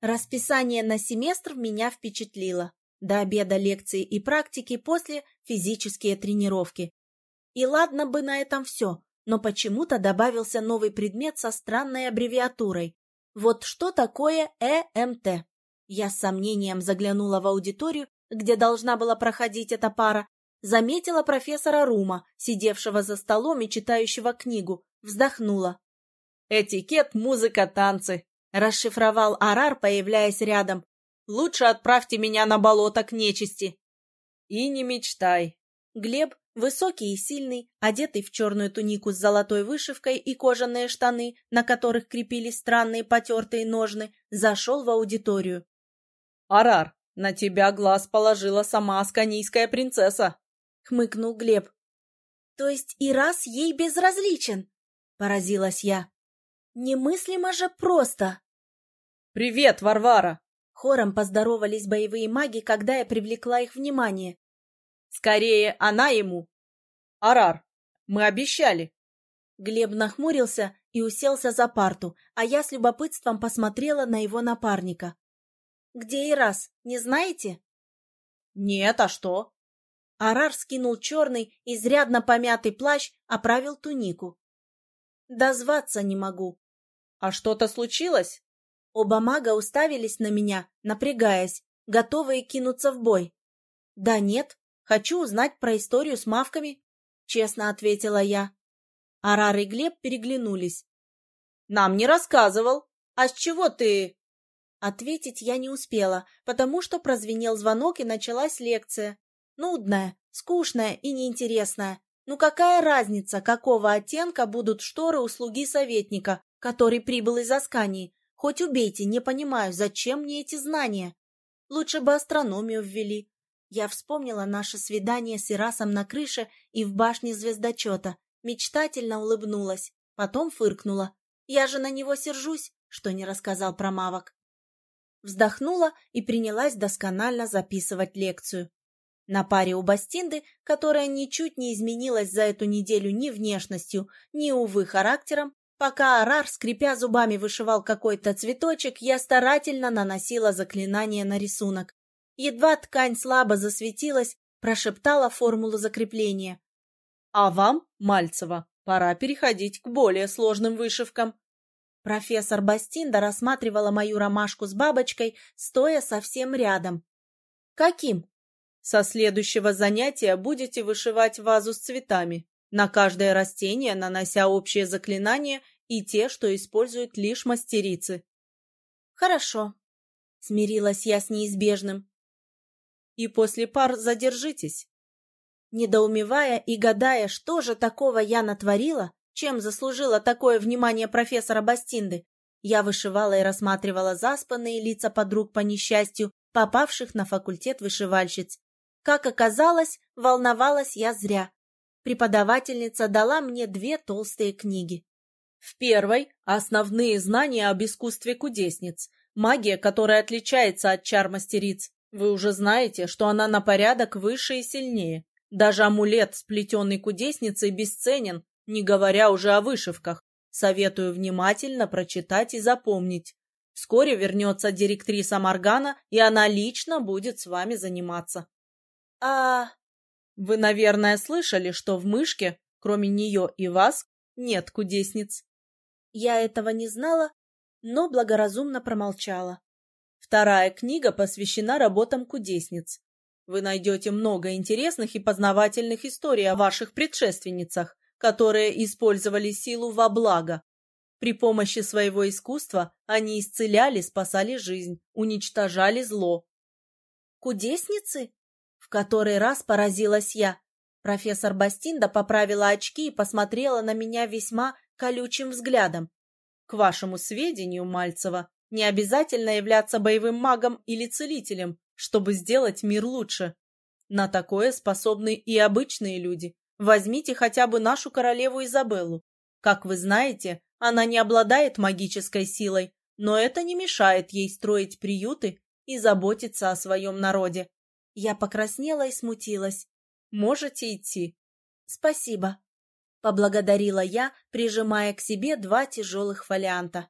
Расписание на семестр меня впечатлило. До обеда лекции и практики, после физические тренировки. И ладно бы на этом все, но почему-то добавился новый предмет со странной аббревиатурой. Вот что такое ЭМТ? Я с сомнением заглянула в аудиторию, где должна была проходить эта пара, заметила профессора Рума, сидевшего за столом и читающего книгу, вздохнула. «Этикет, музыка, танцы», — расшифровал Арар, появляясь рядом. «Лучше отправьте меня на болото к нечисти». «И не мечтай». Глеб, высокий и сильный, одетый в черную тунику с золотой вышивкой и кожаные штаны, на которых крепились странные потертые ножны, зашел в аудиторию. «Арар, на тебя глаз положила сама асканийская принцесса», — хмыкнул Глеб. «То есть и раз ей безразличен?» — поразилась я. Немыслимо же просто. «Привет, Варвара!» Хором поздоровались боевые маги, когда я привлекла их внимание. «Скорее, она ему!» «Арар, мы обещали!» Глеб нахмурился и уселся за парту, а я с любопытством посмотрела на его напарника. «Где Ирас, не знаете?» «Нет, а что?» Арар скинул черный, изрядно помятый плащ, оправил тунику. «Дозваться не могу. «А что-то случилось?» Оба мага уставились на меня, напрягаясь, готовые кинуться в бой. «Да нет, хочу узнать про историю с мавками», — честно ответила я. Арар и Глеб переглянулись. «Нам не рассказывал. А с чего ты...» Ответить я не успела, потому что прозвенел звонок и началась лекция. Нудная, скучная и неинтересная. Ну какая разница, какого оттенка будут шторы услуги советника, который прибыл из Аскании. Хоть убейте, не понимаю, зачем мне эти знания? Лучше бы астрономию ввели. Я вспомнила наше свидание с Ирасом на крыше и в башне звездочета. Мечтательно улыбнулась, потом фыркнула. Я же на него сержусь, что не рассказал про мавок. Вздохнула и принялась досконально записывать лекцию. На паре у Бастинды, которая ничуть не изменилась за эту неделю ни внешностью, ни, увы, характером, Пока Арар, скрипя зубами, вышивал какой-то цветочек, я старательно наносила заклинание на рисунок. Едва ткань слабо засветилась, прошептала формулу закрепления. «А вам, Мальцева, пора переходить к более сложным вышивкам». Профессор Бастинда рассматривала мою ромашку с бабочкой, стоя совсем рядом. «Каким?» «Со следующего занятия будете вышивать вазу с цветами на каждое растение нанося общее заклинание и те, что используют лишь мастерицы. «Хорошо», — смирилась я с неизбежным. «И после пар задержитесь». Недоумевая и гадая, что же такого я натворила, чем заслужила такое внимание профессора Бастинды, я вышивала и рассматривала заспанные лица подруг по несчастью, попавших на факультет вышивальщиц. Как оказалось, волновалась я зря. Преподавательница дала мне две толстые книги. В первой – основные знания об искусстве кудесниц, магия, которая отличается от чар мастериц. Вы уже знаете, что она на порядок выше и сильнее. Даже амулет, сплетенный кудесницей, бесценен, не говоря уже о вышивках. Советую внимательно прочитать и запомнить. Вскоре вернется директриса Моргана, и она лично будет с вами заниматься. — А вы, наверное, слышали, что в мышке, кроме нее и вас, нет кудесниц. Я этого не знала, но благоразумно промолчала. Вторая книга посвящена работам кудесниц. Вы найдете много интересных и познавательных историй о ваших предшественницах, которые использовали силу во благо. При помощи своего искусства они исцеляли, спасали жизнь, уничтожали зло. Кудесницы? Который раз поразилась я. Профессор Бастинда поправила очки и посмотрела на меня весьма колючим взглядом. К вашему сведению, Мальцева, не обязательно являться боевым магом или целителем, чтобы сделать мир лучше. На такое способны и обычные люди. Возьмите хотя бы нашу королеву Изабеллу. Как вы знаете, она не обладает магической силой, но это не мешает ей строить приюты и заботиться о своем народе. Я покраснела и смутилась. «Можете идти». «Спасибо», — поблагодарила я, прижимая к себе два тяжелых фолианта.